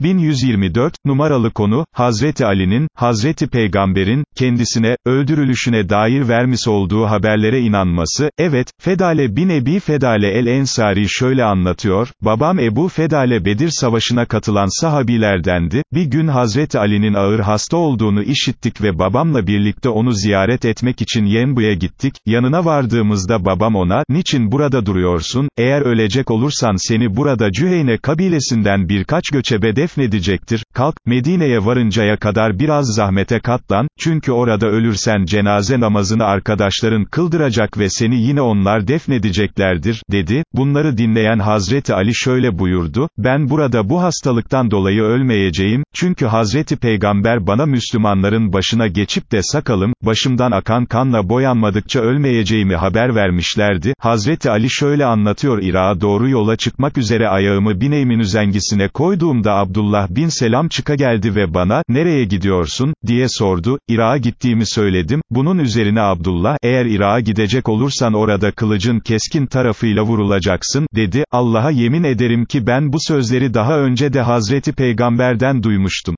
1124, numaralı konu, Hazreti Ali'nin, Hazreti Peygamber'in, kendisine, öldürülüşüne dair vermiş olduğu haberlere inanması, evet, Fedale bin Ebi Fedale el-Ensari şöyle anlatıyor, babam Ebu Fedale Bedir Savaşı'na katılan sahabilerdendi, bir gün Hazreti Ali'nin ağır hasta olduğunu işittik ve babamla birlikte onu ziyaret etmek için Yenbu'ya gittik, yanına vardığımızda babam ona, niçin burada duruyorsun, eğer ölecek olursan seni burada Cüheyne kabilesinden birkaç göçebe defnedecektir, kalk, Medine'ye varıncaya kadar biraz zahmete katlan, çünkü orada ölürsen cenaze namazını arkadaşların kıldıracak ve seni yine onlar defnedeceklerdir, dedi, bunları dinleyen Hazreti Ali şöyle buyurdu, ben burada bu hastalıktan dolayı ölmeyeceğim, çünkü Hazreti Peygamber bana Müslümanların başına geçip de sakalım, başımdan akan kanla boyanmadıkça ölmeyeceğimi haber vermişlerdi, Hazreti Ali şöyle anlatıyor Irak'a doğru yola çıkmak üzere ayağımı Bineymin üzengisine koyduğumda Abdullah bin Selam çıka geldi ve bana, nereye gidiyorsun, diye sordu, Irak'a gittiğimi söyledim, bunun üzerine Abdullah, eğer Irak'a gidecek olursan orada kılıcın keskin tarafıyla vurulacaksın, dedi, Allah'a yemin ederim ki ben bu sözleri daha önce de Hazreti Peygamber'den duymuştum.